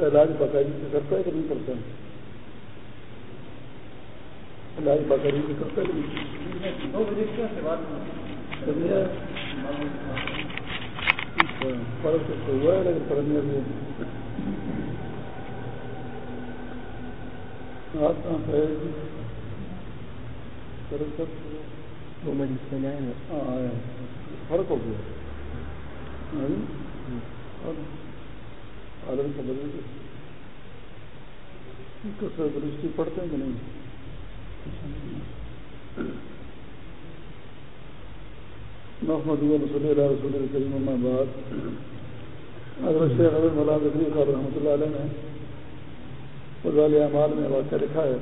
علاج باقاعدگی سے کرتا ہے کہ نہیں کرتا علاج باقاعدگی سے کرتا ہے فرق تو فرق ہو گیا بدل درستی پڑھتے ہیں کہ نہیں محمد رسول اللہ رسول کریم بعد. حضرت شیخ حضرت مولانا ذکری صاحب رحمۃ اللہ علیہ نے فضال اعمال میں واقعہ لکھا ہے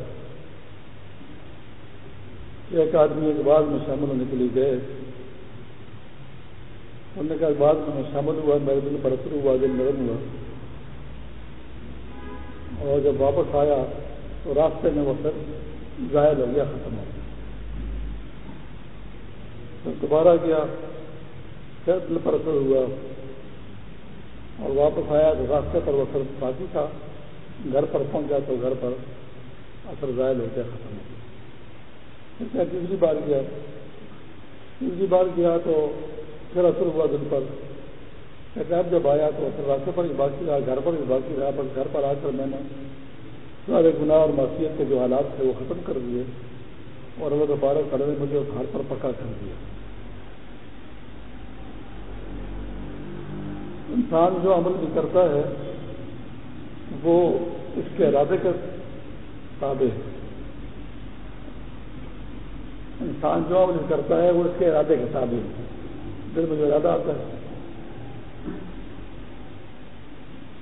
کہ ایک آدمی ایک بعد میں شامل ہونے کے لیے گئے۔ انہوں نے کہا، بعد میں شامل ہوا، میرے دل پر اثر ہوا، دل نرم ہوا۔ اور جب واپس آیا تو راستے میں وہ پھر ظاہر ہو گیا، ختم ہو گیا۔ پھر دوبارہ گیا، پھر دل پر اثر ہوا اور واپس آیا تو راستے پر وہ پھر باقی تھا۔ گھر پر پہنچا تو گھر پر اثر ظاہر ہو گیا، ختم ہو گیا۔ پھر تیسری بار گیا۔ تیسری بار گیا تو پھر اثر ہوا دل پر۔ اب جب آیا تو پھر راستے پر ہی باقی رہا، گھر پر ہی باقی رہا پر گھر پر آ کر میں نے سارے گناہ اور معصیت کے جو حالات تھے وہ ختم کر دیے۔ اور وہ دوبارہ کڑے مجھے گھر پر پکا کر دیا۔ انسان جو عمل بھی کرتا ہے، وہ اس کے ارادے کے تابع ہے۔ انسان جو عمل کرتا ہے، وہ اس کے ارادے کے تابع ہے۔ دل میں جو ارادہ آتا ہے۔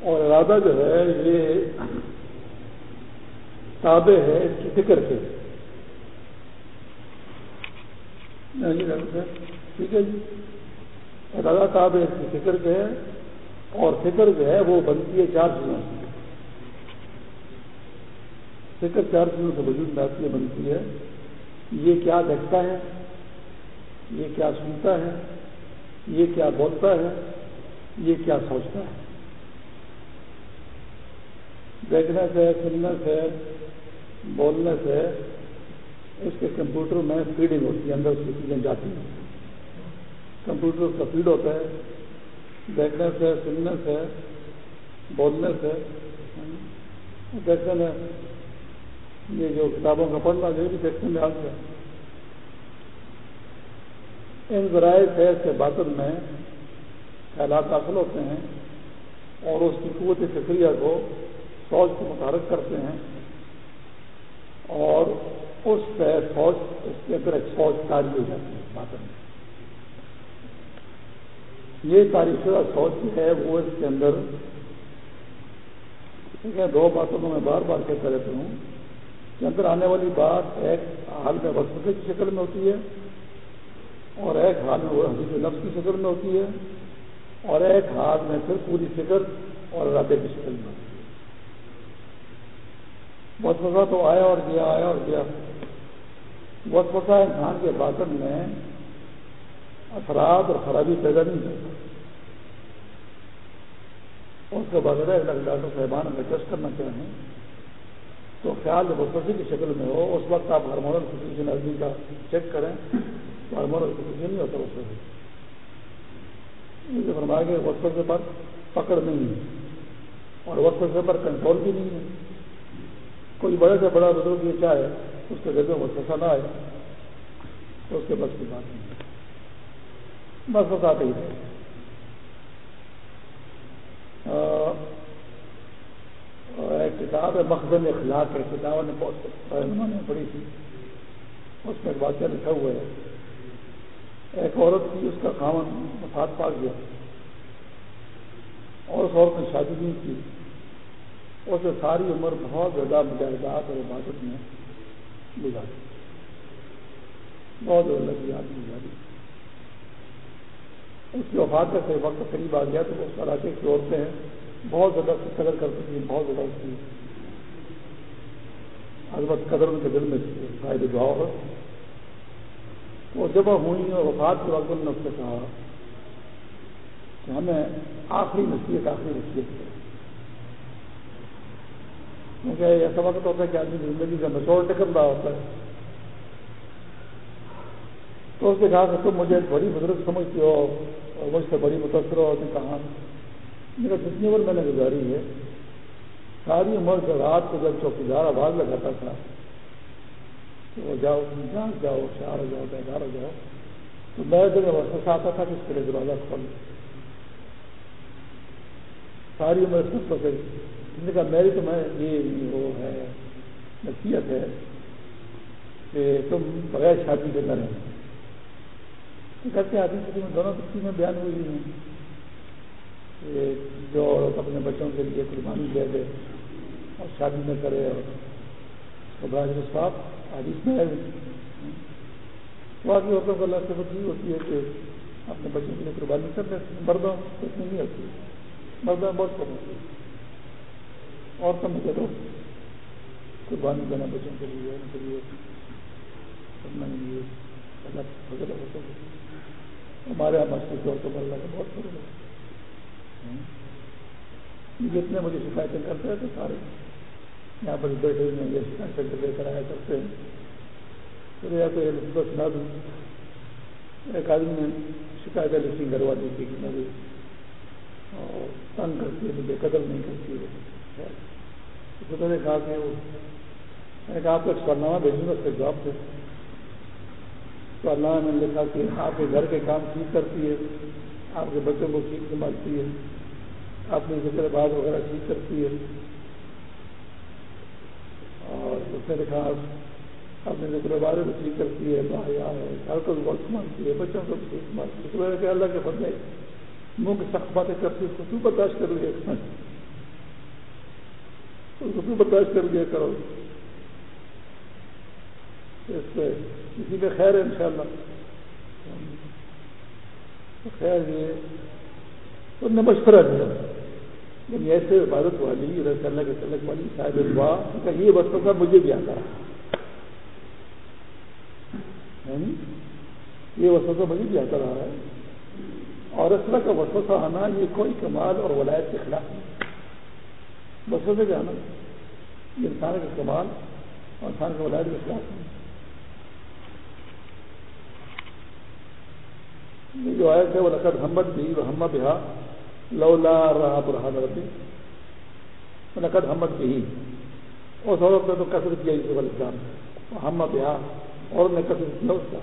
اور ارادہ جو ہے، یہ تابع ہے اس کی فکر سے ٹھیک ہے جی۔ ارادہ تابع اس کی فکر سے ہے۔ اور فکر جو ہے وہ بنتی ہے چار چیزوں سے فکر چار چیزوں سے وجود میں آتی ہے، بنتی ہے۔ یہ کیا دیکھتا ہے، یہ کیا سنتا ہے، یہ کیا بولتا ہے، یہ کیا سوچتا ہے۔ دیکھنے سے سننے سے بولنے سے اس کے کمپیوٹر میں فیڈنگ ہوتی ہے، اندر اس کی چیزیں جاتی ہیں۔ کمپیوٹر اس کا فیڈ ہوتا ہے دیکھنے سے سننے سے بولنے سے دیکھنے میں یہ جو کتابوں کا پڑھنا، یہ بھی دیکھنے میں آ گیا ان ذرائع سے اس باطن میں خیالات داخل ہوتے ہیں اور اس کی قوت فکریہ کو فوج کو متحرک کرتے ہیں اور اس سے فوج، اس کے اندر ایک فوج تاری ہو جاتی ہے باطن میں یہ تاریخ شدہ فوج جو ہے، وہ اس کے اندر دو باتوں کو میں بار بار کہتا رہتا ہوں۔ کہ اندر آنے والی بات ایک حال میں وقت کی شکل میں ہوتی ہے، اور ایک حال میں وہ حدیث نفس کی شکل میں ہوتی ہے، اور ایک حال میں پھر پوری فکر اور ارادے کی شکل میں ہوتی ہے۔ بہت وقت تو آیا اور گیا، آیا اور گیا۔ بہت وقت انسان کے باطن میں اثرات اور خرابی پیدا نہیں کرتا اس کے بعد اگر ڈاکٹر صاحبان اگر ٹیسٹ کرنا چاہیں، تو خیال جب کی شکل میں ہو، اس وقت آپ ہارمونل فزیشن آدمی کا چیک کریں، تو ہارمونل فزیشن نہیں ہوتا، اس وقت۔ فرمایا کہ وسوسے پر پکڑ نہیں ہے، اور وسوسے پر کنٹرول بھی نہیں ہے۔ کوئی بڑے سے بڑا بزرگ یہ چاہے اس کے جگہ وہ سسا نہ آئے، تو اس کے بس کی بات نہیں۔ بس بس آتے ہی رہے۔ ایک کتاب ہے، مخزن اخلاق ہے کتابوں نے بہت نے پڑھی تھی۔ اس میں ایک واقعہ لکھا ہوا ہے۔ ایک عورت تھی، اس کا خامن وفات پا گیا۔ اور اس عورت نے شادی نہیں کی۔ اسے ساری عمر بہت زیادہ مجاہدات اور عبادت میں گزاری۔ بہت زیادہ کی یاد گزاری اس کی وفات کا کوئی وقت قریب آ گیا تو اس علاقے کی عورتیں بہت زیادہ اس کی قدر کرتی تھیں بہت زیادہ اس کی۔ عظمت قدر ان کے دل میں فائدے دعا ہو۔ وہ جب ہوئی اور وفات کے وقت نے اس سے کہا کہ ہمیں آخری نصیحت آخری نصیحت۔ کیونکہ ایسا وقت ہوتا ہے کہ آدمی زندگی کا نچوڑ ٹکر رہا ہوتا ہے۔ تو اس نے کہا کہ تم مجھے بڑی بزرگ سمجھتی ہو اور مجھ سے بڑی متاثر ہو نے کہا میرا جتنی عمر میں نے گزاری ہے، ساری عمر سے رات کو جب چوکیدار آواز لگاتا تھا، تو جاؤ، جان جاؤ چار ہو جاؤ، بیدار ہو جاؤ۔ تو میں جب وسط آتا تھا کہ اس کے لیے دروازہ کھول۔ ساری عمر سب کو نے کہا میری تو میں یہ وہ ہے، نصیحت ہے کہ تم بغیر شادی کے کریں کہتے آدمی میں دونوں میں بیان ہوئی ہیں کہ جو عورت اپنے بچوں کے لیے قربانی دے دے اور شادی میں کرے اور براج صاحب حدیث میں باقی عورتوں کو اللہ سے بچی ہوتی ہے کہ اپنے بچوں کے لیے قربانی کر لیں مردوں اتنی نہیں ہوتی، مردوں بہت کم ہوتی ہے۔ اور کم کرو قربانی دینا بچوں کے لیے، ان کے لیے کرنا لیے ہمارے یہاں مسجد طور پر اللہ کا بہت فرق ہے۔ جتنے مجھے شکایتیں کرتے ہیں تو سارے یہاں پر بیٹھے ہوئے یہ شکایتیں لے کر آیا کرتے ہیں۔ پھر یا تو سنا دوں، ایک آدمی نے شکایتیں لکھی گھر والی کی کہ میری اور تنگ کرتی ہے، مجھے قدر نہیں کرتی ہے۔ میں نے کہا کہ وہ میں نے کہا آپ کو ایک سوالنامہ بھیجوں گا، اس کے جواب سے سوالنامہ میں نے لکھا کہ آپ کے گھر کے کام ٹھیک کرتی ہے، آپ کے بچوں کو ٹھیک سنبھالتی ہے اپنی ذکر بات وغیرہ ٹھیک کرتی ہے۔ اور اس نے لکھا اپنے ذکر بارے کو ٹھیک کرتی ہے باہر ہے گھر کو بہت سنبھالتی ہے، بچوں کو ٹھیک سنبھالتی ہے۔ اللہ کے بندے منہ کی سخت باتیں کرتی ہے اس کو کیوں برداشت کر لیے اس کو برداشت کر لیا کرو۔ اس پہ کسی میں خیر ہے ان شاء اللہ خیر یہ تو نے مشورہ دیا۔ یعنی ایسے عبادت والی رس اللہ کے تلک والی شاید دعا کا یہ وقت کا مجھے بھی آتا ہے یعنی یہ وسط مجھے بھی آتا رہا ہے۔ اور اس طرح کا وسوسہ آنا ہاں، یہ کوئی کمال اور ولایت کے خلاف نہیں۔ بس میں جانا یہ انسان کا کمال اور انسان کے ولاد کے خلاف یہ جو آئے تھے وہ لقد حمد بھی وہ ہم بہا لولا رہا برہان ربی لقد حمد بھی اس عورت نے تو کثر کیا یوسف علیہ السلام ہم بہا اور نے کثر کیا اس کا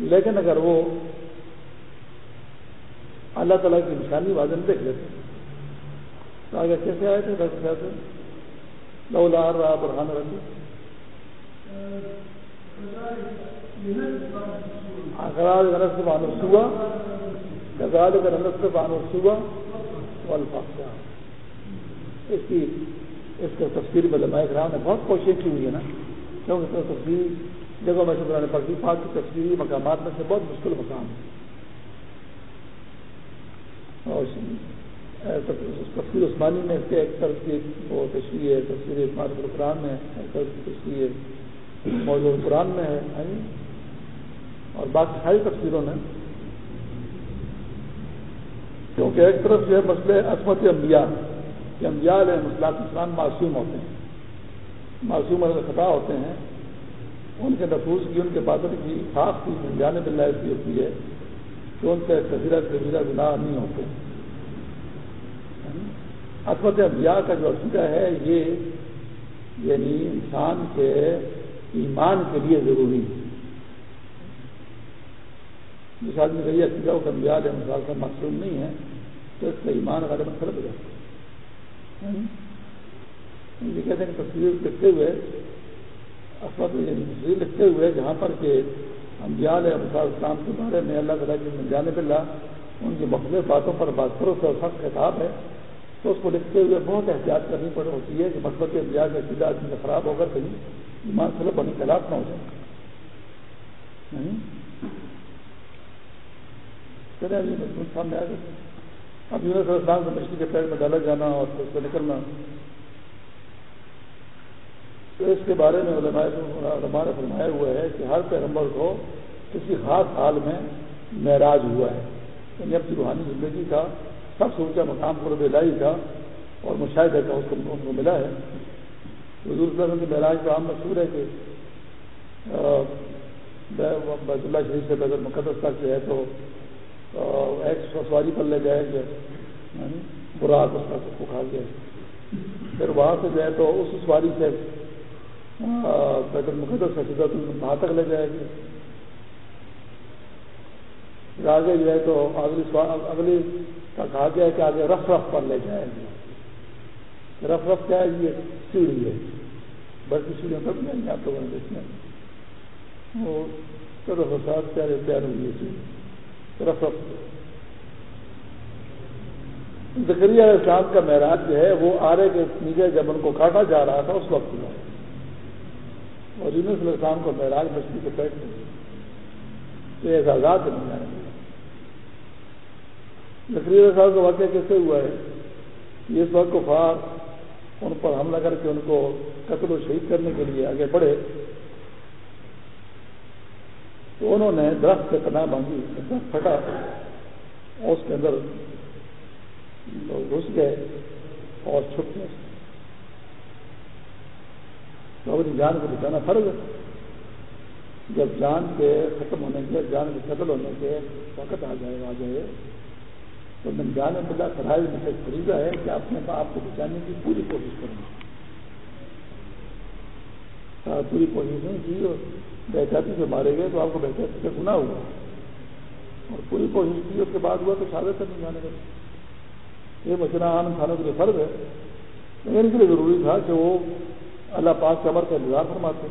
لیکن اگر وہ اللہ تعالیٰ کی نشانی واضح دیکھ لیتے تو آگے کیسے آئے تھے؟ ڈاکٹر صاحب لولا رہا برہان ربی اخراج غلط سے بانو سوا غزال کا غلط سے بانو سوا والفاقہ اس کی، اس کو تفصیل میں لمائے کرام نے بہت کوشش کی ہوئی ہے نا۔ کیونکہ تفصیل جگہوں میں سے بنانے پڑتی پاک کی تفصیلی مقامات میں سے بہت مشکل مقام ہے اور تفصیل عثمانی میں اس کے ایک طرف کی وہ تشریح ہے تفصیل عثمان القرآن میں، ایک طرف کی تشریح ہے موضوع قرآن میں ہے اور باقی ساری تفصیلوں میں۔ کیونکہ ایک طرف جو ہے مسئلہ عصمت انبیاء، کہ انبیاء علیہ مسلاط اسلام معصوم ہوتے ہیں، معصوم علیہ خطا ہوتے ہیں، ان کے نفوذ کی، ان کے بادل کی خاص کی جانب اللہ ایسی ہوتی ہے کہ ان سے کبیرہ کبیرہ گناہ نہیں ہوتے۔ عصمت انبیاء کا جو عقیدہ ہے، یہ یعنی انسان کے ایمان کے لیے ضروری ہے۔ جس آدمی کا یہ عقیدہ وہ ہے مثال کا معصوم نہیں ہے، تو اس کا ایمان غالب خراب ہو جاتا ہے۔ یہ کہتے ہیں کہ تصویر لکھتے ہوئے یعنی تصویر لکھتے ہوئے جہاں پر کہ ہم علیہ مثال اسلام کے بارے میں اللہ تعالیٰ کی جانے بلّہ ان کی مختلف باتوں پر بات کرو سے سخت خطاب ہے۔ تو اس کو لکھتے ہوئے بہت احتیاط کرنی پڑ ہوتی ہے کہ مثبت کے امتیاز کا سیدھا آدمی کا خراب ہوگا کہیں ایمان سلب بنی خلاف نہ ہو جائے چلے جی مضبوط سامنے آ گئے اب یونس اسلام کو مچھلی کے پیر میں ڈالا جانا اور اس کو نکلنا۔ تو اس کے بارے میں علماء نے فرمایا ہوا ہے کہ ہر پیغمبر کو کسی خاص حال میں معراج ہوا ہے۔ یعنی اپنی روحانی زندگی کا سب سے اونچا مقام قرب الہی کا اور مشاہدہ کا اس کو ان کو ملا ہے۔ حضور صلی اللہ علیہ وسلم کے معراج کا عام مشہور ہے کہ بیت اللہ شریف سے بغیر مقدس تک جو ہے تو ایک سواری پر لے جائے گے یعنی اس کا کو کھا گیا۔ پھر وہاں سے جو ہے تو اس سواری سے بیت المقدس سے وہاں تک لے جائے گی پھر آگے جو ہے تو اگلی اگلی کا کہا گیا کہ آگے رف رف پر لے جائے گی رف رف کیا ہے؟ یہ سیڑھی ہے۔ بڑی سیڑھیاں سب جائیں گے آپ لوگوں نے دیکھنا وہ چلو سات پیارے تیار ہوئی سیڑھی۔ رف رف۔ زکری علیہ السلام کا معراج جو ہے، وہ آرے کے نیچے جب ان کو کاٹا جا رہا تھا، اس وقت ہوا۔ اور یونس علیہ السلام کو معراج مچھلی کے پیٹ میں۔ تو یہ اعزازات نہیں جانے گے نقری صاحب کا واقعہ کیسے ہوا ہے؟ کہ اس وقت کفار ان پر حملہ کر کے ان کو قتل و شہید کرنے کے لیے آگے بڑھے۔ تو انہوں نے درخت سے پناہ مانگی، درخت پھٹا۔ اس کے اندر لوگ گھس گئے اور چھپ گئے۔ تو اپنی جان کو بچانا فرض ہے۔ جب جان کے ختم ہونے کے جان کے قتل ہونے کے وقت آ جائے آ جائے۔ تو میں جانے بلا فرائض میں سے خریدا ہے کہ اپنے آپ کو بچانے کی پوری کوشش کروں ہاں، پوری کوشش نہیں کی اور بحثاتی سے مارے گئے تو آپ کو بحثاتی سے گنا ہوا۔ اور پوری کوشش کی اس کے بعد ہوا تو شادت نہیں جانے گئے یہ بچنا عام انسانوں کے لیے فرض ہے۔ لیکن اس لیے ضروری تھا کہ وہ اللہ پاک کے عمر کا انتظار فرماتے۔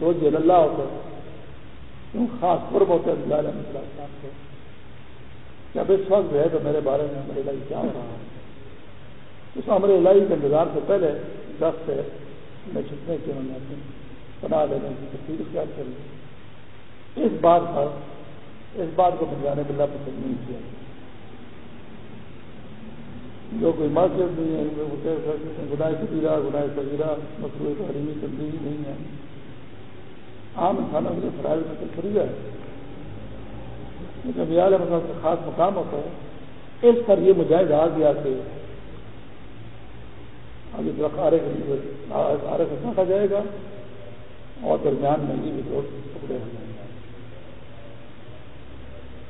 تو جیل اللہ ہوتا ہے خاص قرب ہوتا ہے۔ اللہ علیہ السلام جب اس وقت ہے تو میرے بارے میں امر الہی کیا ہو رہا ہے؟ اس امر الہی کے انتظار سے پہلے دس سے میں چھٹنے کی انہوں نے اپنی بنا لینے کی تصویر اختیار کر لی۔ اس بات پر اس بات کو بنجانے کے اللہ پسند نہیں کیا۔ جو کوئی مسجد نہیں ہے گناہ کبیرہ، گناہ سبیرہ مصروع تعلیمی تبدیلی نہیں ہے۔ عام انسانوں کے لیے فرائض میں تو خریدا ہے۔ مطلب لیکن کا خاص مقام ہوتا ہے، اس پر یہ مجاہد آ گیا کہ ابھی درخت آرے آرے سے کاٹا جائے گا اور درمیان میں یہ بھی دو ٹکڑے ہو جائیں گے۔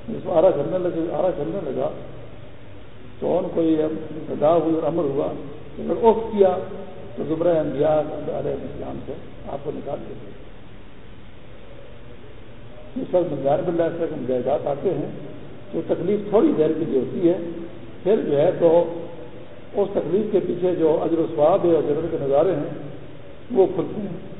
جس کو آرا چلنے لگے، آرا چلنے لگا، تو ان کو یہ گدا ہوئی اور امر ہوا اگر اوف کیا تو زبرہ انبیاء علیہ السلام سے آپ کو نکال دیں اس وقت منظار بلّہ اس طرح کے مجاہدات آتے ہیں، تو تکلیف تھوڑی دیر کی جو ہوتی ہے، پھر جو ہے تو اس تکلیف کے پیچھے جو اجر و سواب ہے اور جنرل کے نظارے ہیں، وہ کھلتے ہیں۔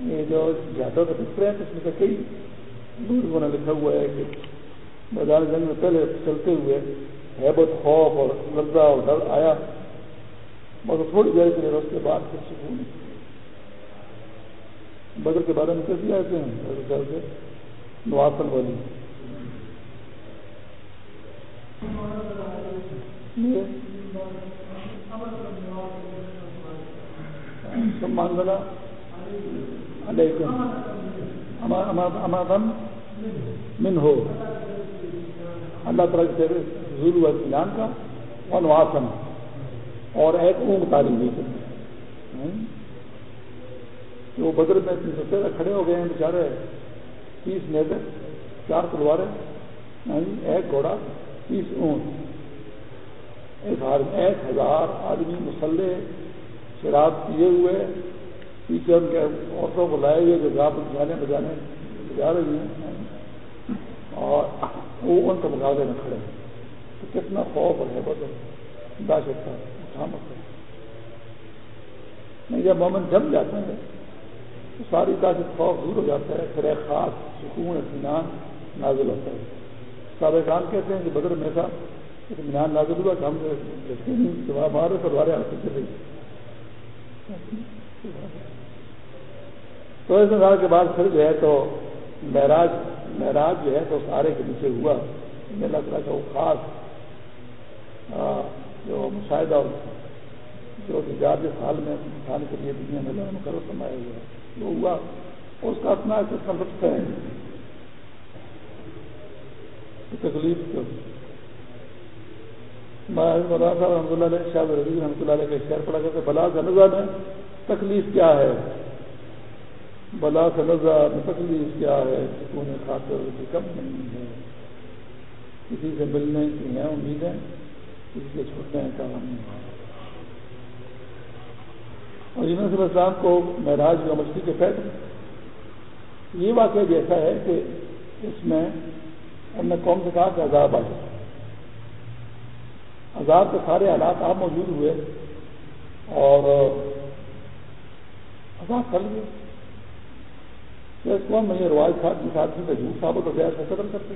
یہ جو زیادہ کا ٹکڑے ہیں اس میں سے کئی لوگوں نے لکھا ہوا ہے کہ میدان جنگ میں پہلے چلتے ہوئے حیبت خوف اور لذا اور ڈر آیا۔ مگر تھوڑی دیر کے لیے اس کے بعد پھر سکون۔ بدر کے بارے میں کیسی آتے ہیں؟ خیال سے نواسن والی۔ مانگنا امادم من ہو اللہ تعالیٰ کے ضرور اطمینان کا۔ اور نواسن اور ایک اونگ تعلیم دی کہ وہ بدر میں تین سو تیرہ کھڑے ہو گئے ہیں بیچارے۔ تیس نیزے، چار تلواریں ایک گھوڑا، تیس اونٹ۔ ایک ہزار آدمی مسلح شراب پیے ہوئے۔ پیچھے ان کے عورتوں کو لائے ہوئے جو گاہ جانے بجانے جا رہی ہیں۔ اور وہ ان کے مقابلے میں کھڑے ہیں۔ تو کتنا خوف اور حیبت ہے۔ داشت کا اٹھامت ہے۔ نہیں جب مومن جم جاتا ہے تو ساری داشت خوف دور ہو جاتا ہے، پھر ایک خاص سکون، اطمینان نازل ہوتا ہے۔ سابق خان کہتے ہیں کہ بدر میں تھا، اطمینان نازل ہوا کہ ہم جواب آ رہے تو دوبارہ چلے تو اس مثال کے بعد پھر جو ہے تو معراج معراج جو ہے تو سارے کے نیچے ہوا۔ اللہ تعالیٰ کا وہ خاص جو مشاہدہ جو جات جس حال میں انسان کے لیے دنیا میں مقرر فرمایا ہوا وہ ہوا۔ اس کا اپنا کتنا لطف ہے۔ تکلیف میں صاحب رحمۃ اللہ علیہ شاہ رضی رحمۃ اللہ علیہ کا اشتہار پڑا کرتے بلا سنزا میں تکلیف کیا ہے؟ بلا سنزا میں تکلیف کیا ہے؟ سکون خاطر کم نہیں ہے۔ کسی سے ملنے کی ہیں، امیدیں۔ کسی سے چھوٹنے کا نہیں اور یونس علیہ السلام کو معراج و مچھلی کے پہلے یہ واقعہ جیسا ہے کہ اس میں ہم نے قوم سے کہا کہ عذاب آ جائے عذاب کے سارے حالات آپ موجود ہوئے اور عذاب کر لیے اس قوم میں یہ رواج تھا جس آدمی کا جھوٹ ثابت ہو گیا اس کو قتل کرتے۔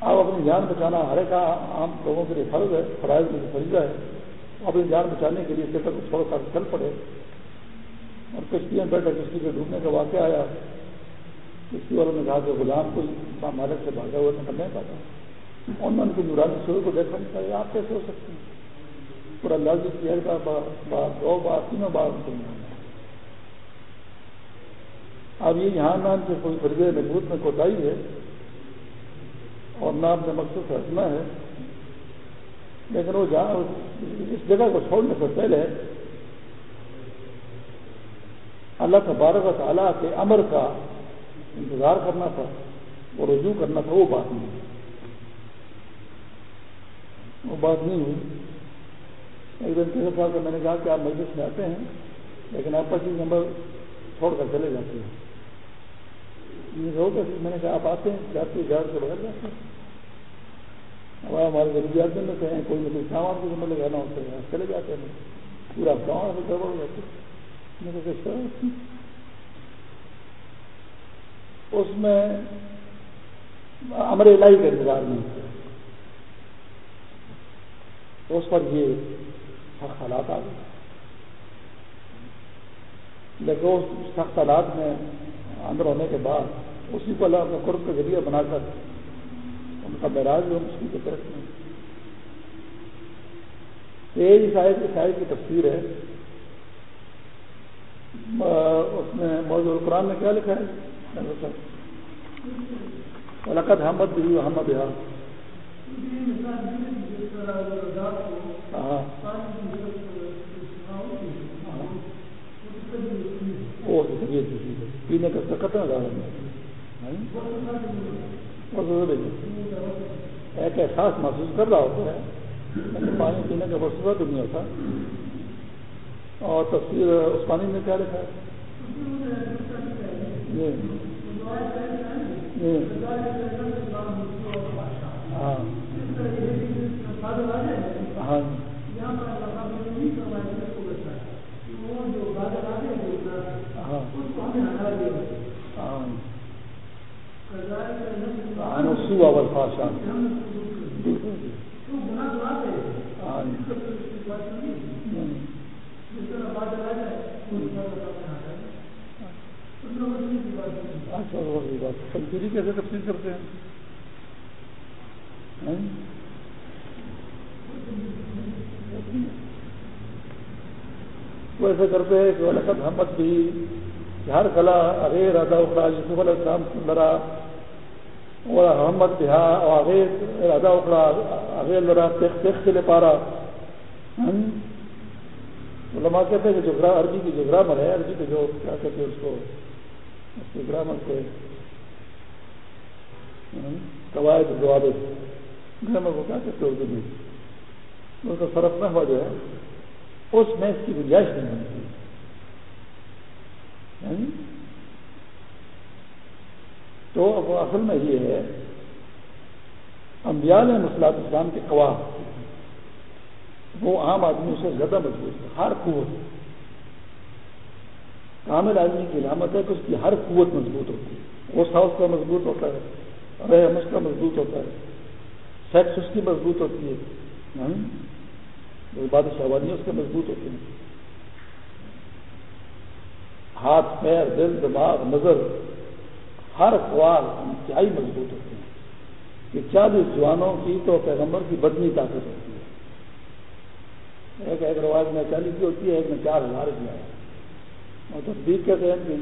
آپ اپنی جان بچانا ہر ایک عام لوگوں کے لیے فرض ہے، فرائض میں فریضہ ہے۔ اپنی جان بچانے کے لیے سفر کو چھوڑ کر چل پڑے۔ اور کشتی میں بیٹھے کشتی کے ڈوبنے کا واقعہ آیا۔ کشتی والوں نے کہا کہ غلام کوئی مالک سے بھاگا ہوا نکل نہیں پاتا انہوں نے ان کی نورانی شروع کو دیکھا نہیں چاہیے آپ کیسے ہو سکتے ہیں؟ پورا لفظ کی بار دو بار، تینوں بار ان کو اب یہ یہاں نام سے کوئی فرض نبوت میں کوتاہی ہے۔ اور نہ اپنے مقصد سے ہٹنا ہے۔ لیکن وہ جہاں اس جگہ کو چھوڑنے سے پہلے اللہ تبارک و تعالیٰ کے امر کا انتظار کرنا تھا اور رجوع کرنا تھا، وہ بات نہیں وہ بات نہیں ہوئی۔ ایک دن کسی صاحب کا میں نے کہا کہ آپ مجلس میں آتے ہیں، لیکن آپ پچیس نمبر چھوڑ کر چلے جاتے ہیں۔ میں نے کہا، آپ آتے ہیں، جاتے جاڑ کے بغیر جاتے ہیں۔ اب ہمارے ضروریات میں سے ہیں کوئی نہ کوئی کام آپ کو ذمہ لگانا ہوتا ہے چلے جاتے ہیں۔ پورا گاؤں سے گڑبڑ ہو جاتے میرے کس طرح؟ اس میں ہمارے الہی کا انتظار نہیں تو اس پر یہ سخت حالات آ گئے۔ لیکن اس سخت حالات میں اندر ہونے کے بعد اسی کو اللہ اپنے قرب کا ذریعہ بنا کر ان کا معراج ہو مشکل کے طرف میں۔ یہ شاید شاید کی تفسیر ہے۔ اس میں موضوع القرآن میں کیا لکھا ہے؟ لقت حمد بھی احمد ہاں۔ پینے کا ہے۔ ایک احساس محسوس کر رہا ہوتا ہے پانی پینے کا بسورت نہیں ہوتا۔ اور تصویر اس پانی میں کیا لکھا ہے؟ ہاں۔ ہاں۔ سو اول فاشا تنظیری کیسے تفصیل کرتے ہیں۔ ہاں؟ وہ ایسے کرتے ہیں کہ لقت حمد بھی، ہر کلا، ارے رادا اکڑا یوسف علیہ السلام لڑا اور حمد بہا اور آگے رادا اکڑا آگے لڑا تیخ سے لے پا رہا علماء کہتے ہیں کہ جو عربی کی جو گرامر ہے، عربی کے جو کیا کہتے ہیں اس کو، اس کے گرامر سے قواعد ضوابط گرامر کو کیا کہتے ہیں اردو میں؟ اس کا فرق نہ ہوا جو ہے، اس میں اس کی گنجائش نہیں بنتی یعنی تو اصل میں یہ ہے امبیال مسلاط اسلام کے قواہ وہ عام آدمی سے زیادہ مضبوط ہے ہر قوت۔ کامل آدمی کی علامت ہے کہ اس کی ہر قوت مضبوط ہوتی ہے۔ وہ ساؤس کا مضبوط ہوتا ہے رحم اس کا مضبوط ہوتا ہے سیکس اس کی مضبوط ہوتی ہے۔ بادشاہ وانی اس کے مضبوط ہوتے ہیں۔ ہاتھ، پیر، دل، دماغ، نظر۔ ہر خواب انتہائی مضبوط ہوتے ہیں کہ چالیس جوانوں کی تو پیغمبر کی بدنی طاقت ہوتی ہے۔ ایک ایک رواج میں چالیس کی ہوتی ہے، ایک میں چار ہزار کی آیا اور تصدیق کہتے ہیں کہ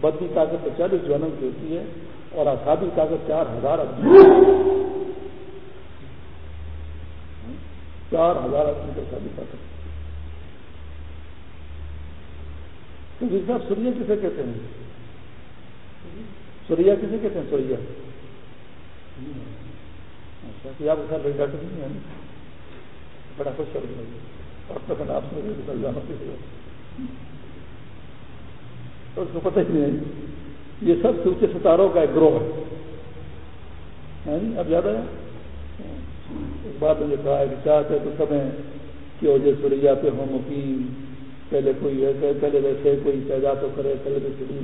بدنی طاقت تو چالیس جوانوں کی ہوتی ہے اور آسادی طاقت چار ہزار آدمی چار ہزار آدمی کا شادی طاقت تو صاحب کسے کہتے ہیں۔ سوریا کسے کہتے ہیں سوریا اچھا آپ سر ڈاکٹر نہیں ہے بڑا خوش ہو گیا اور پسند آپ سے جانا تو اس کو پتہ ہی نہیں یہ سب سوچے ستاروں کا ایک گروہ ہے۔ یعنی اب یاد آیا؟ ایک بات مجھے کہا ہے کہ چاہتے تو سب ہیں کہ وجہ سوریا پہ ہو مقیم، پہلے کوئی ویسے پہلے ویسے کوئی پیدا تو کرے، پہلے تو سری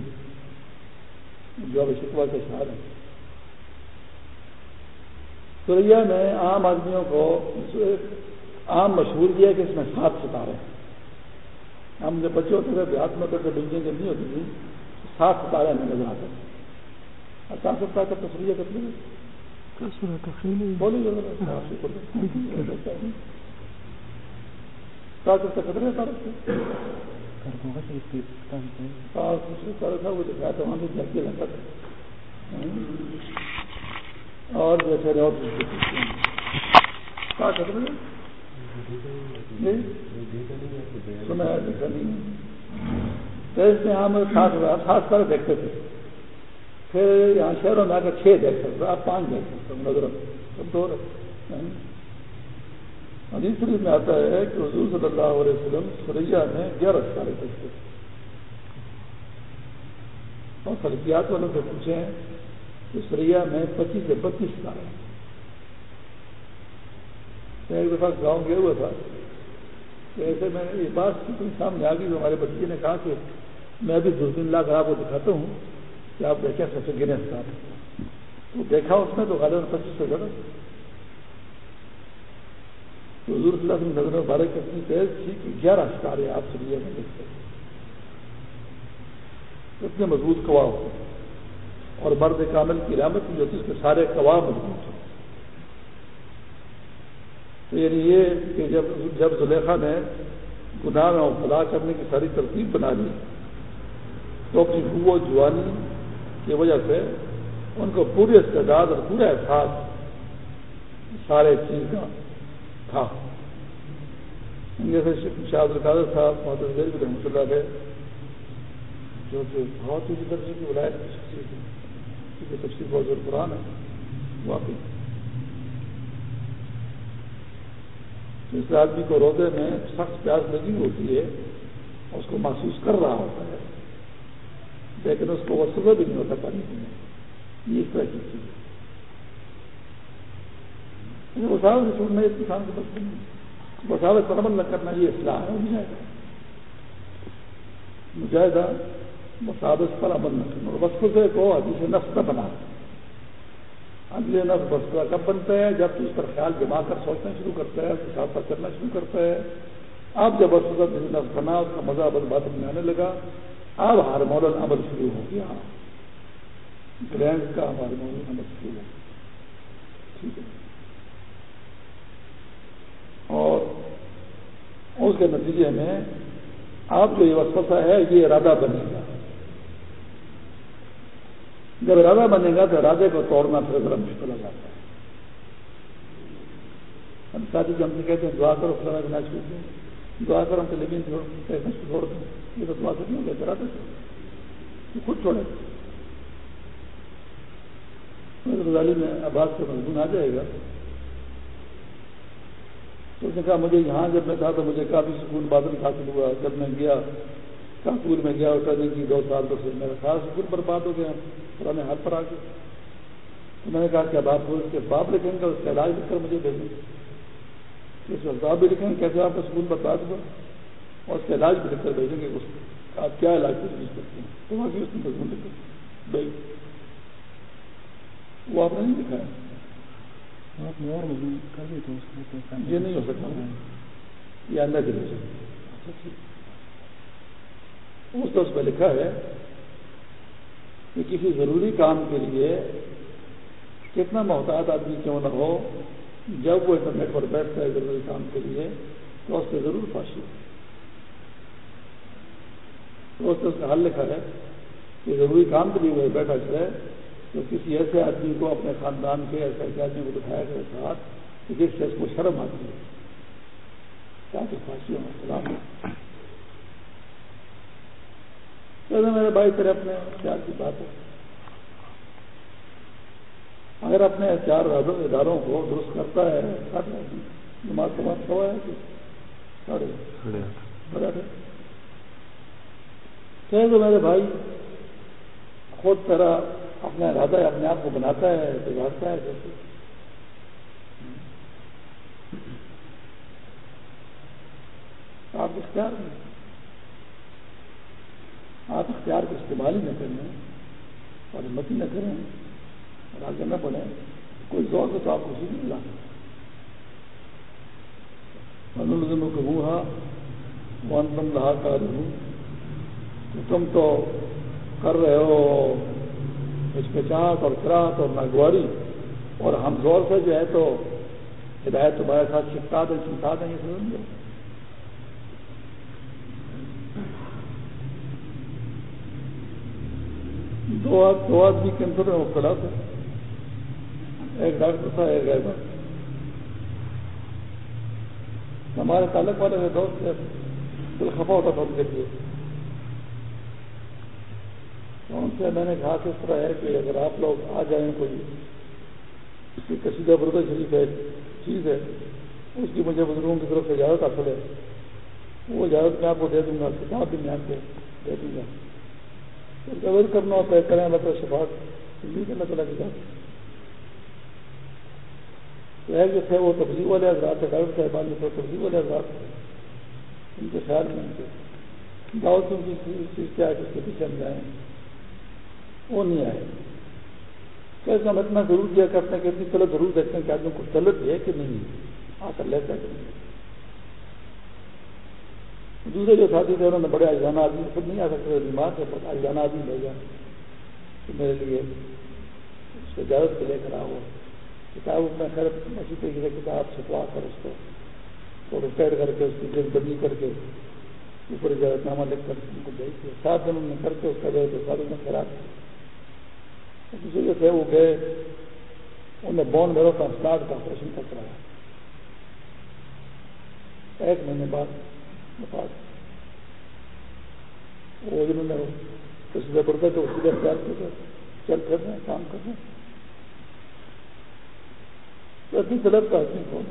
جو اب شکوا کے شہر ہیں۔ سوریا میں عام آدمیوں کو عام مشہور ہے کہ اس میں سات ستارے ہیں۔ ہم جب بچے ہوتے تھے دیہات میں ہوتے تھے بلڈنگ جب نہیں ہوتی تھی سات ستارے ہمیں نظر آتے تھے۔ سات ستارے کا تصویر کرتے بولیے اور جیسے جی؟ سنا ہے، دیکھا نہیں اس میں ہم سات ہزار، سات سال دیکھتے تھے۔ پھر یہاں شہروں میں آ کر چھ دیکھ سکتے آپ پانچ دیکھ سکتے نظر دو حدیث شریف میں آتا ہے کہ حضور صلی اللہ علیہ وسلم سریا میں گیارہ ستارے دیکھتے تھے اور فلکیات والوں سے پوچھیں کہ سریا میں پچیس سے بتیس ستارے میں ایک دفعہ گاؤں گیا ہوا تھا تو ایسے میں یہ بات سامنے آ گئی ہمارے بچے نے کہا کہ میں ابھی دو تین لاکھ آپ کو دکھاتا ہوں کہ آپ دیکھیں سب سے گنے ساتھ تو دیکھا اس میں تو غالب پچیس سو زیادہ تو حضور صلی اللہ علیہ نظر بارہ کی تیز تھی کہ گیارہ ستارے آپ سے میں دیکھتے اتنے مضبوط کوا ہوتے اور مرد کامل کی علامت کی ہوتی اس کے سارے کوا مضبوط ہوتے تو یعنی یہ کہ جب جب زلیخا نے گناہ میں خدا کرنے کی ساری ترتیب بنا لی، تو اپنی قوت جوانی کی وجہ سے ان کو پوری استعداد اور پورا احساس سارے چیز کا تھا۔ جیسے شاہد القادر صاحب، محمد رحمۃ اللہ علیہ، جو کہ بہت ہی درجے کی ولایت کی شخصیت ہے تفصیل بہت قرآن ہے، واقعی۔ جس آدمی کو روزے میں سخت پیاس لگی ہوتی ہے، اس کو محسوس کر رہا ہوتا ہے، لیکن اس کو وہ صبح بھی نہیں ہوتا، پانی پینے۔ یہ اس طرح کی چیز ہے۔ یعنی وساوت سے چھوڑنا اس کسان کو بس نہیں وساوت پر عمل نہ کرنا یہ اصلاح ہے مجاہدہ مجاہدہ مساوت پر عمل نہ کرنا۔ اور کو حدیث نفس نہ بنا۔ اگلے لفظ بستا کب بنتا ہے؟ جب تو اس پر خیال جما کر سوچنا شروع کرتا ہے مسافر کرنا شروع کرتا ہے۔ اب جب بس نفس بنا، اس کا مزہ بد بات میں آنے لگا۔ اب ہارمون عمل شروع ہو گیا۔ گرینڈ کا ہارمون عمل شروع ہو گیا۔ ٹھیک ہے۔ اور اس کے نتیجے میں آپ جو یہ وسوسہ ہے یہ ارادہ بنے گا۔ جب ارادہ بنے گا تو ارادے کو توڑنا پھر ذرا مشکل ہو جاتا ہے۔ ہم ساتھی جو ہم سے کہتے ہیں، دعا کرو فلانا بنا چھوٹ دیں دعا کرو، ہم سے لیکن چھوڑ دیں۔ یہ تو دعا سے نہیں ہوگا ارادہ سے۔ خود چھوڑے۔ غزالی میں آباد سے مضمون آ جائے گا۔ تو اس نے کہا، مجھے یہاں جب میں تھا تو مجھے کافی سکون بادل حاصل ہوا۔ جب میں گیا کانپور میں گیا ٹریننگ کی جی، دو سال تو پھر میرا سارا سکون برباد ہو گیا پرانے ہاتھ پر آ گیا تو میں نے کہا کہ اب آپ اس کے باپ لکھیں گے، اس کا علاج لکھ کر مجھے بھیجیں۔ گے اس کا بھی لکھیں گے، کیسے آپ کا سکون برباد ہوا؟ اور اس کا علاج بھی لکھ کر بھیجیں گے۔ اس آپ کیا علاج تجویز کرتے ہیں؟ تو وہاں کی اس نے مضمون لکھا۔ وہ آپ نے نہیں یہ نہیں ہو سکتا یہ اندر کے لیے اس تو اس میں لکھا ہے کہ کسی ضروری کام کے لیے کتنا محتاط آدمی کیوں نہ ہو جب وہ انٹرنیٹ پر بیٹھتا ہے ضروری کام کے لیے تو اس سے ضرور فاشی تو اس کا حل لکھا ہے کہ ضروری کام کے لیے وہ بیٹھا چلے تو کسی ایسے آدمی کو اپنے خاندان کے ایسے ایسے آدمی کو دکھایا کرے ساتھ کہ جس سے اس کو شرم آتی ہے تاکہ ہو سلام۔ میرے بھائی پھر اپنے اختیار کی بات ہے۔ اگر اپنے اختیار اداروں کو درست کرتا ہے نماز کے بعد سوا ہے تو میرے بھائی خود طرح اپنا ارادہ ہے، اپنے آپ کو بناتا ہے بگاڑتا ہے جیسے آپ اختیار نہیں آپ اختیار کو استعمال ہی نہ کریں، اور ہمت ہی نہ کریں، اور آگے نہ بڑھیں۔ کوئی زور سے تو آپ کو اسی نہیں ملا منظم کو ہوا ون تم رہا کر تم تو کر رہے ہو۔ ہچکچاہٹ اور کراہٹ اور ناگواری اور ہم زور سے جو ہے تو ہدایت تمہارے ساتھ چپتا دیں چمتا دیں یہ سمجھ دو دو آدمی کینسر میں مبتلا تھے ایک ڈاکٹر تھا، ایک گئے ہمارے تعلق والے میں دوست دل خفا ہوتا تھا ان کے لیے۔ تو ان سے میں نے کہا کہ اس طرح ہے کہ اگر آپ لوگ آ جائیں کوئی کشیدہ برد شریف ہے، چیز ہے، اس کی مجھے بزرگوں کی طرف سے اجازت حاصل ہے۔ وہ اجازت میں آپ کو دے دوں گا کتاب بھی میں آپ کو دے دوں گا۔ اگر کرنا ہوتا ہے، کریں اللہ شفاق جی اللہ تعالیٰ کی بات تو ایک جو تھے وہ تبدیل والے حضرات ہے ڈاکٹر صاحبان جو تھے تبدیل والے حضرات ان کے خیال میں ان کے۔ دعوت کی چیز کیا ہے کہ اس کے پیچھے ہم جائیں۔ وہ نہیں آئے۔ کیسے ہم اتنا ضرور کیا کرتے ہیں کہ جی اتنی طلب ضرور دیکھتے ہیں کہ آدمی کو طلب ہے کہ نہیں آ ہاں کر لیتا کہ نہیں دوسرے جو ساتھی تھے، انہوں نے بڑے اجزانہ آدمی خود نہیں آ سکتے بیمار تھے بس اجزانہ آدمی بھیجا۔ کہ میرے لیے اس کو اجازت کے لے کر آؤ۔ کتاب میں خیر اسی طریقے سے کتاب چھپوا کر اس کو فوٹو پیڈ کر کے اس کی جلد بندی کر کے اوپر اجازت نامہ لکھ کر ان کو بھیج دیا۔ سات دن انہوں نے کر کے اس کا جو سات دن خراب کیا دوسرے جو تھے وہ گئے۔ انہوں نے بون میرو کا اسٹارٹ کا آپریشن کر کرایا ایک مہینے بعد وہ جنہوں نے کسی سیدھا پڑتا تو سیدھا اختیار کر چل کر رہے ہیں، کام کر رہے ہیں۔ تو اتنی طلب کا آدمی کون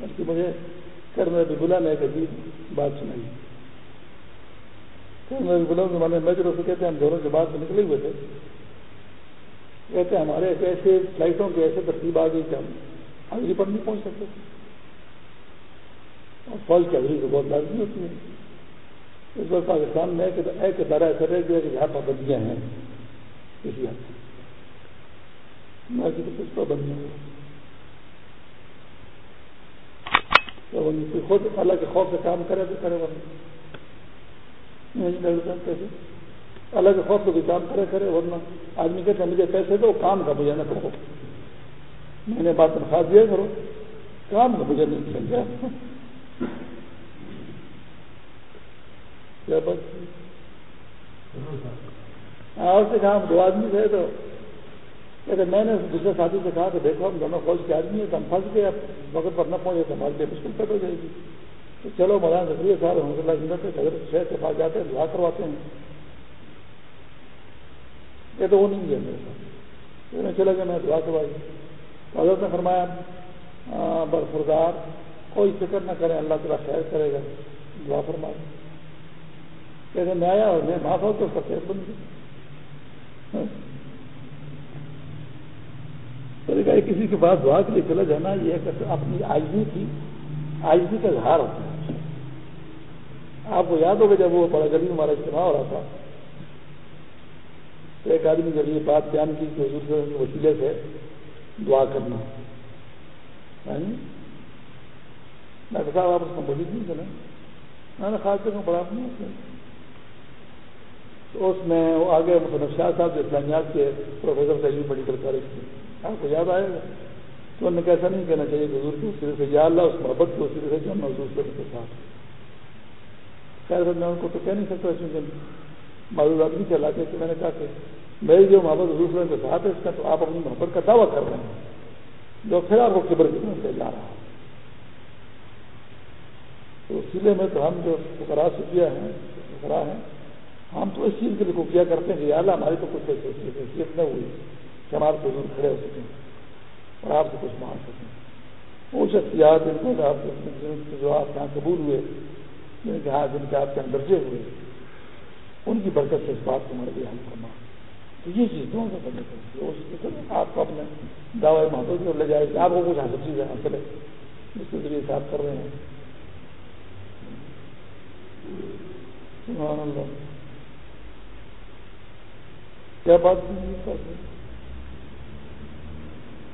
بلکہ مجھے کرنے بھی بلا نے ایک عجیب بات سنائی۔ کرنے بھی بلا زمانے میں جو کہتے ہیں، ہم دونوں کے بعد میں نکلے ہوئے تھے۔ کہتے ہیں ہمارے ایسے فلائٹوں کے ایسے ترتیب آ گئی کہ ہم حاضری پر نہیں پہنچ سکتے۔ اور فوج کی حاضری تو بہت لازمی ہوتی ہے۔ اس وقت پاکستان میں ایک ادارہ ایسا رہ گیا کہ جہاں پابندیاں ہیں، کسی حد باقی تو کچھ پابندیاں ہیں۔ تو خود اللہ کے خوف سے کام کرے تو کرے ورنہ اللہ کے خوف سے بھی کام کرے کرے، ورنہ آدمی کہتے ہیں مجھے پیسے دو، کام کا مجھے نہ کرو۔ میں نے بات تنخواہ دیا کرو، کام کا مجھے نہیں چل گیا۔ کیا بات؟ اور سے کہا ہم دو آدمی تھے تو لیکن میں نے دوسرے ساتھی سے کہا کہ دیکھو، ہم دونوں فوج کے آدمی ہیں، تو ہم پھنس گئے۔ وقت پر نہ پہنچے تو ہمارے لیے مشکل پیدا ہو جائے گی۔ تو چلو، مولانا ذکری صاحب رحمۃ اللہ جنت سے حضرت شہر کے پاس جاتے ہیں، دعا کرواتے ہیں۔ یہ تو وہ نہیں گیا میرے ساتھ۔ میں چلا گیا، میں دعا کروائی تو حضرت نے فرمایا ہاں، برفردار کوئی فکر نہ کرے اللہ تعالیٰ خیر کرے گا۔ دعا فرمائی۔ کہتے میں آیا اور میں معاف ہو تو اس کا خیر بن گیا۔ طریقہ کسی کے پاس دعا کے لیے چلا جانا، یہ اپنی آجی کی آجی کا اظہار ہوتا ہے۔ آپ کو یاد ہوگا جب وہ بڑا گلی ہمارا اجتماع ہو رہا تھا۔ ایک آدمی جب یہ بات بیان کی کہ حضور کے وسیلے سے دعا کرنا۔ یعنی ڈاکٹر صاحب، آپ اس کو بولی نہیں کریں۔ میں نے خاص طور بڑا نہیں تو اس میں وہ آگے مصنف شاہ صاحب جو اسلامیات کے پروفیسر تھے میڈیکل کالج کے آپ کو یاد آئے گا۔ تو انہوں نے کیسا نہیں کہنا چاہیے کہ حضور کے وسیلے سے، یا اللہ اس محبت کے وسیلے سے جو ہم حضور کے ساتھ۔ خیر، میں ان کو تو کہہ نہیں سکتا کیونکہ معلوم آدمی کے علاقے سے میں نے کہا کہ میری جو محبت حضور کے ساتھ ہے، اس کا تو آپ اپنی محبت کا دعویٰ کر رہے ہیں۔ جو پھر آپ کو قبر کی طرف سے جا رہا ہے۔ تو سلے میں تو ہم جو فکرا سکیا ہیں فکرا ہیں، ہم تو اس چیز کے لیے کیا کرتے ہیں کہ اللہ ہماری تو کچھ حیثیت نہ ہوئی کہ ہمارے تو حضور کھڑے ہو سکیں اور آپ سے کچھ مان سکیں۔ وہ شخصیات ان کو جو آپ یہاں قبول ہوئے جن کے ہاتھ جن کے آپ کے اندرجے ہوئے۔ ان کی برکت سے اس بات کو ہمارے لیے حل کرنا تو یہ چیز دونوں سے کرنے چاہیے آپ کو اپنے دعوی محبت میں لے جائے آپ کو کچھ حاصل چیزیں حاصل ہے جس کے ذریعے سے آپ کر رہے ہیں۔ سبحان اللہ۔ کیا بات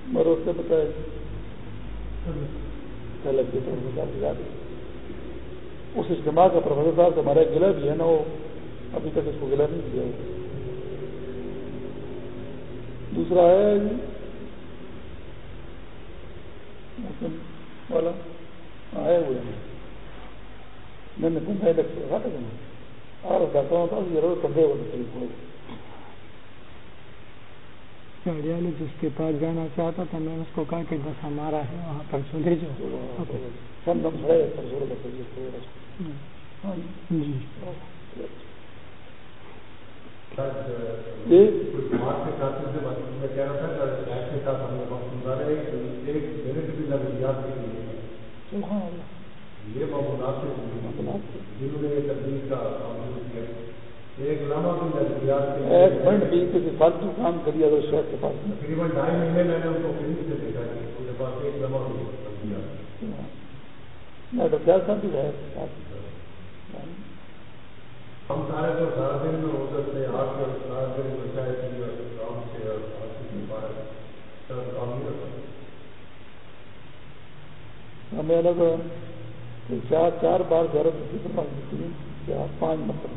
مروز سے بتائے طلب کی اس اجتماع کا پروفیسر صاحب سے ہمارا گلا بھی ہے نا، وہ ابھی تک اس کو گلا نہیں کیا دوسرا ہے والا آئے ہوئے ہیں میں نے پوچھا تھا اور ضرور کبھی جس کے پاس جانا چاہتا تھا میں نے اس کو کہا کہ بس ہمارا ہے وہاں پر سدھے جو۔ جی یہ جنہوں نے یہ تبدیل کا ایک نظریات ایک منٹ بھی کسی فالتو کام کر دیا تو شہر کے پاس۔ تقریباً ڈھائی مہینے میں نے ان کو فری سے دیکھا ان کے پاس ایک لمبا بھی ڈاکٹر خیال صاحب بھی ہے ہم سارے تو سارا دن میں ہو سکتے ہیں آپ کے سارا دن بچائے کام سے کام نہیں رکھ سکتے ہمیں الگ چار چار بار ضرورت اسی پر مانگتی ہے پانچ مطلب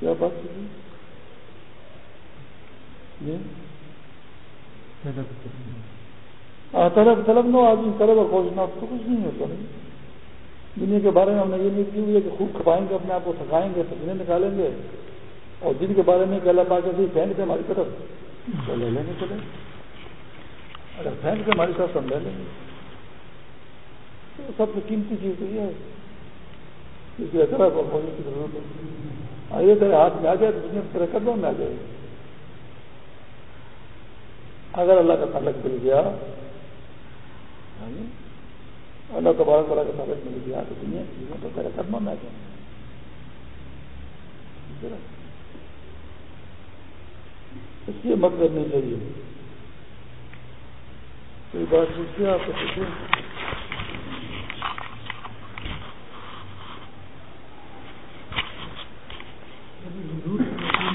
کیا بات طلب طلب نو آدمی، طلب اور کھوجنا تو کچھ نہیں ہوتا نہیں دنیا کے بارے میں ہم نے یہ نہیں کی ہوئی ہے کہ خوب کھپائیں گے اپنے آپ کو تھکائیں گے پسینے نکالیں گے۔ اور جن کے بارے میں کہ اللہ پاک سے پھینک دے ہماری طرف۔ تو لے لیں گے چلے اگر پھینک دے ہماری طرف ہم لے لیں گے، تو سب سے قیمتی چیز تو یہ ہے اس لیے طرف اور کھوجنے کی ضرورت ہے۔ آئیے تیرے ہاتھ میں آ جائے تو دنیا تیرے قدموں میں آ جائے۔ اگر اللہ کا تعلق مل گیا اللہ تبارک والا کا تعلق مل گیا تو دنیا کی چیزیں تو تیرے قدموں میں آ جائیں اس لیے مت کرنی چاہیے۔ کوئی بات پوچھتے آپ کو پوچھیں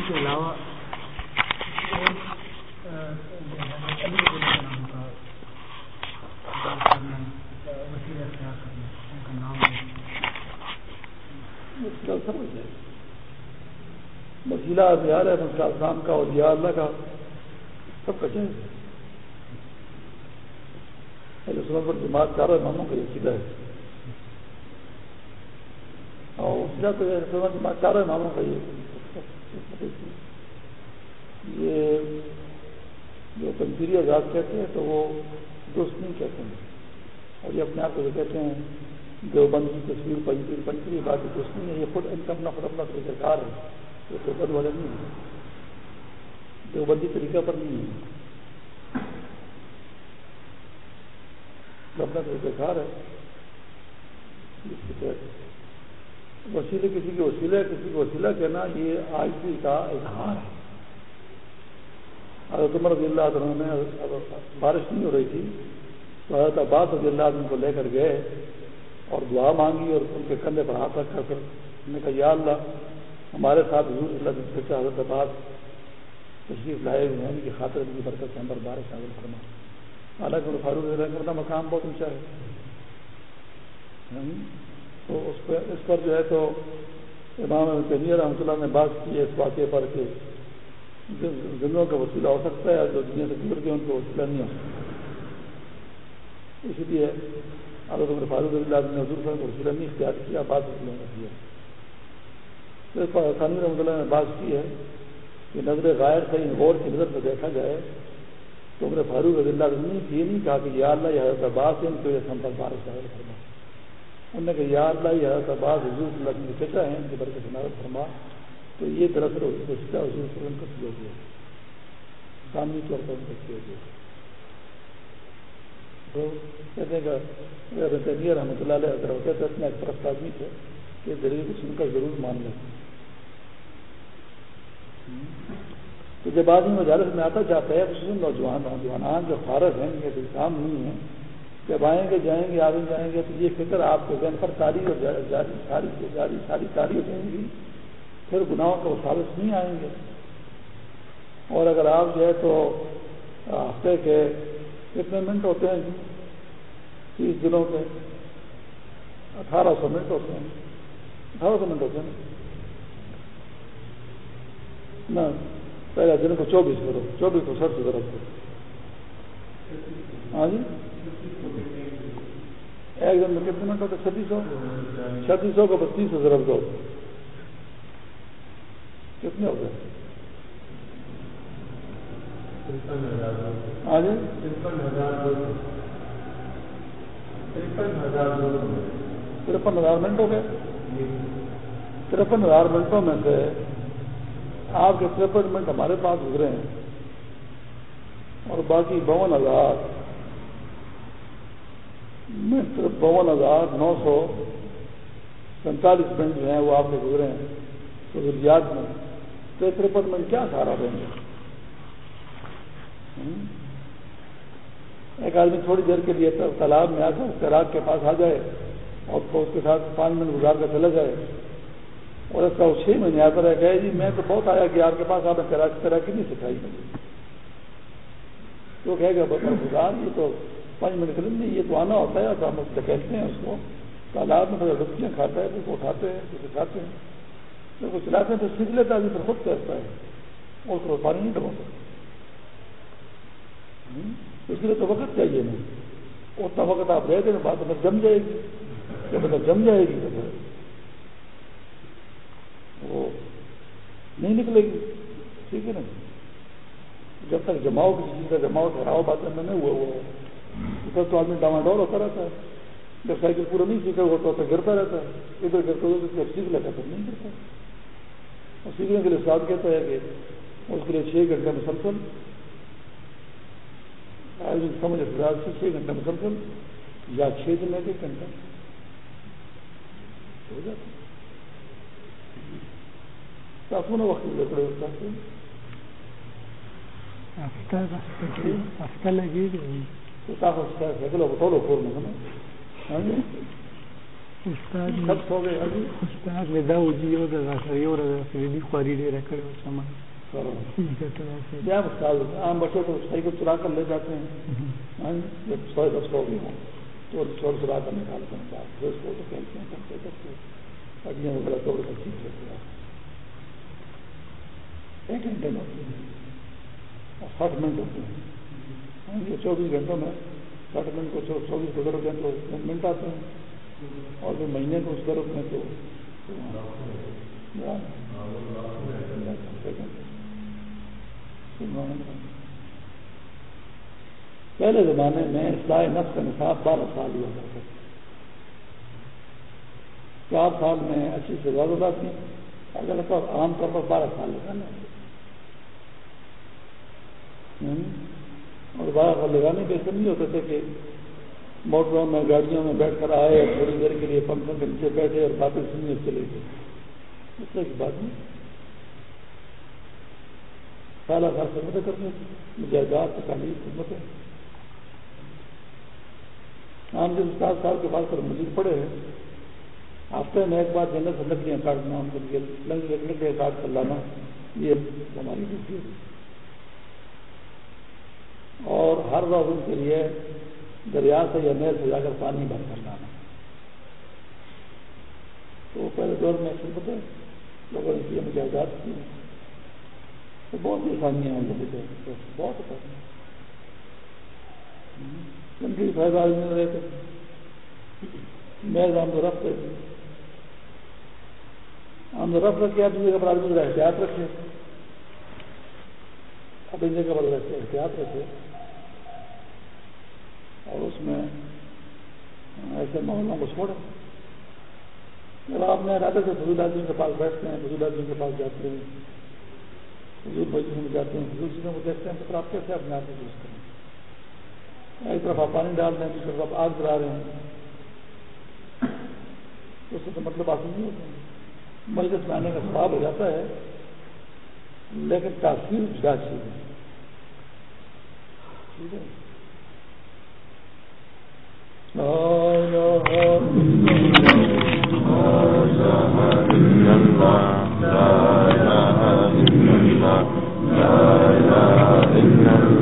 کے وسیلہ اختیار ہے مسئلہ اسلام کا اور اللہ کا۔ سب کا چاہیے سنت پر جماعت چاروں اماموں کا یہ ہے۔ اور وسیلہ تو سنت جماعت چاروں اماموں کا یہ جو تنظیری آزاد کہتے ہیں تو وہ دوست نہیں کہتے ہیں۔ اور یہ اپنے آپ کو جو کہتے ہیں، دیوبند کی تصویر پنچیر پنچری بات دوست نہیں ہے یہ خود ان کا اپنا خود اپنا طریقہ کار ہے۔ یہ تو بد والے نہیں ہے دیوبندی طریقہ پر نہیں ہے اپنا طریقہ کار ہے۔ وسیلے کسی کے وسیلے، کسی کو وسیلہ کہنا یہ آج کا اظہار ہے۔ حضرت عمر رضی اللہ عنہ میں بارش نہیں ہو رہی تھی تو حضرت عباس رضی اللہ عنہ کو لے کر گئے اور دعا مانگی اور ان کے کندھے پر ہاتھ رکھ کر پھر نے کہا، یا اللہ، ہمارے ساتھ حضور اللہ کے سچا حضرت عباس تشریف لائے ہوئے ہیں، ان کی خاطر ان کی برکت سے اندر بارش نازل کرنا حالانکہ فاروق کرنا مقام بہت اونچا ہے۔ تو اس پر اس پر جو ہے تو امام تیمیہ رحمۃ اللہ نے بات کی ہے اس واقعے پر کہ زندوں کا وسیلہ ہو سکتا ہے جو دنیا سے گزر گئے ان کا وسیلہ نہیں ہو سکتا۔ اس لیے اگر عمر فاروق اللہ نے حضور صاحب کو وسیلہ نہیں اختیار کیا، بات وسیلہ نے کیا ثانوی رحمۃ اللہ نے بات کی ہے کہ نظر غائر سے ان غور کی نظر سے دیکھا جائے تو عمر فاروق رضی اللہ عنہ نے یہ نہیں کہا کہ یا اللہ یہ حضرت عباس ہے ان کی وجہ سے ہم پر بارش نازل فرما انہوں نے کہا یا اللہ یہ حضرت عباس، حضور صلی اللہ علیہ وسلم کے چچا ہیں، ان کی برکت نازل فرما۔ تو یہ دراصل وسیلہ حضور صلی اللہ علیہ وسلم کا سلوک ہے سامنے طور پر ان کا سلوک ہے تو کہتے ہیں کہ تیمیہ رحمۃ اللہ علیہ اگر ہوتے تھے اپنے ایک پرست آدمی تھے کہ دلیل کو سن کر ضرور مان لیں۔ تو جب آدمی مجالس میں آتا جاتا ہے، خصوصاً نوجوان نوجوان جو فارغ ہیں، یہ کام نہیں ہے۔ جب آئیں گے، جائیں گے، آگے جائیں گے، تو یہ فکر آپ کے ذہن پر تاری اور جاری ساری جاری ساری تاری ہو جائیں گی۔ پھر گناہوں کے وسالس نہیں آئیں گے۔ اور اگر آپ جو ہے تو ہفتے کے کتنے منٹ ہوتے ہیں؟ جی تیس دنوں کے۔ اٹھارہ سو منٹ ہوتے ہیں۔ اٹھارہ سو منٹ ہوتے ہیں۔ نہ۔ پہلے دن کو چوبیس کرو چوبیس کو سب سے ضرورت کرو ہاں جی ایک دن میں کتنے منٹ ہوتے چھتیس سو چھتیس سو کو بتیس سے ضرورت دو کتنے ہو گئے ہاں جی ترپن ہزار منٹ ہو گئے ترپن ہزار منٹوں میں سے آپ کے ترپن منٹ ہمارے پاس گزرے ہیں اور باقی بون ہزار بون ہزار نو سو سینتالیس منٹ جو ہیں وہ آپ کے گزرے ہیں تو ضروریات میں تو ترپن کیا سہارا دیں گے ایک آدمی تھوڑی دیر کے لیے تالاب میں آ کر تیراک کے پاس آ جائے اور اس کے ساتھ پانچ منٹ گزار کر چلا جائے اور اس کا وہ چھ مہینے آتا رہ گئے جی میں تو بہت آیا کہ آپ کے پاس آپ نے تیراک تیراکی نہیں سکھائی۔ تو کہے گا بتا گزار یہ تو پانچ منٹ کے نہیں، یہ تو آنا ہوتا ہے، تو ہم اس کہتے ہیں اس کو۔ تالاب میں رکیاں کھاتا ہے، تو کو اٹھاتے ہیں، تو سکھاتے ہیں۔ جب وہ چلاتے ہیں تو سیکھ لیتا ہے، پھر خود کرتا ہے۔ اور اس کو پانی نہیں ڈبا اس کے لیے تو وقت چاہیے نہیں۔ اتنا وقت آپ رہتے ہیں بات میں جم جائے گی۔ جب مطلب جم جائے گی، تو پھر وہ نہیں نکلے گی۔ ٹھیک ہے نا؟ جب تک جماؤ کسی چیز کا جماؤ ٹھہراؤ بات میں نہیں ہوا ہوا تو آدمی ڈاواڈور ہوتا رہتا ہے۔ جب سائیکل پورا نہیں سیکھا ہوا تو گرتا رہتا ہے۔ ادھر گرتا ہوا جب سیکھ لیتا تو نہیں گرتا۔ اور سیکھنے کے لیے ساتھ کہتا ہے کہ اس کے لیے چھ گھنٹے مسلسل۔ سمجھ سے چھ گھنٹے مسلسل یا چھ دن میں ایک گھنٹہ۔ ہو جاتا اپنا وقت لکڑے ہفتہ لگے گا استاد میں داو جی یو دا سره یو را سره دی خواري ډیره کړو سامان عام بچوں کو سائیکل چلا کر لے جاتے ہیں جب سو دس لوگ ہوں تو چور چلا کر نکالتے ہیں اس کو کھیلتے ہیں کرتے کرتے ہڈیاں وغیرہ کر سیکھ لیتے ہیں ایک گھنٹے میں ہوتے ہیں اور ساٹھ منٹ ہوتے ہیں یہ چوبیس گھنٹوں میں ساٹھ منٹ کو چوبیس کو کرو گے تو منٹ آتے ہیں اور پھر مہینے کو اس کرو میں تو پہلے زمانے میں اصلاح نفس کا نصاب بارہ سال ہوا کرتا تھا چار سال میں اچھی سے زیادہ تھی اگر عام طور پر بارہ سال لگانا اور باہر لگانے کے ایسے نہیں ہوتے تھے کہ موٹروں میں، گاڑیوں میں بیٹھ کر آئے، تھوڑی دیر کے لیے پنکھن کے نیچے بیٹھے اور باتیں سننے چلے گئے۔ اس طرح کی بات نہیں۔ سالہ سال خدمتیں کرنے جائیداد تکالیف خدمتیں۔ ہم جب سات سال کے بعد پر مزید پڑے ہیں، ہفتے میں ایک بار جنگل سے لکڑیاں کاٹنا، ان کے لیے لکڑیاں کاٹ کر لانا، یہ ہماری ڈیوٹی ہے۔ اور ہر روز ان کے لیے دریا سے یا نہر سے جا کر پانی بھر کر لانا۔ تو پہلے دور میں خدمت ہے لوگوں نے کیا مجاہدات کی۔ تو بہت سی آسانیاں ہیں لوگوں کو بہت آسانیاں زندگی فائدہ آدمی رہے تھے۔ میں آمد و رفت رہتی آمد و رفت رکھے اپنی جگہ پر آدمی احتیاط رکھے۔ اپنی جگہ پر احتیاط رکھے۔ اور اس میں ایسے ماحولوں کو چھوڑے جب آپ نے ارادے سے فضول آدمی کے پاس بیٹھتے ہیں فضول آدمی کے پاس جاتے ہیں فضول مجلس میں جاتے ہیں فضول چیزوں کو دیکھتے ہیں تو پھر آپ کیسے اپنے آپ کو درست کریں؟ ایک طرف آپ پانی ڈال دیں، دوسری طرف آپ آگ جلا رہے ہیں۔ اس سے تو مطلب حاصل نہیں ہوتا۔ مجلس میں آنے کا سواب ہو جاتا ہے، لیکن تاثیر جدا چیز ہے ٹھیک ہے لا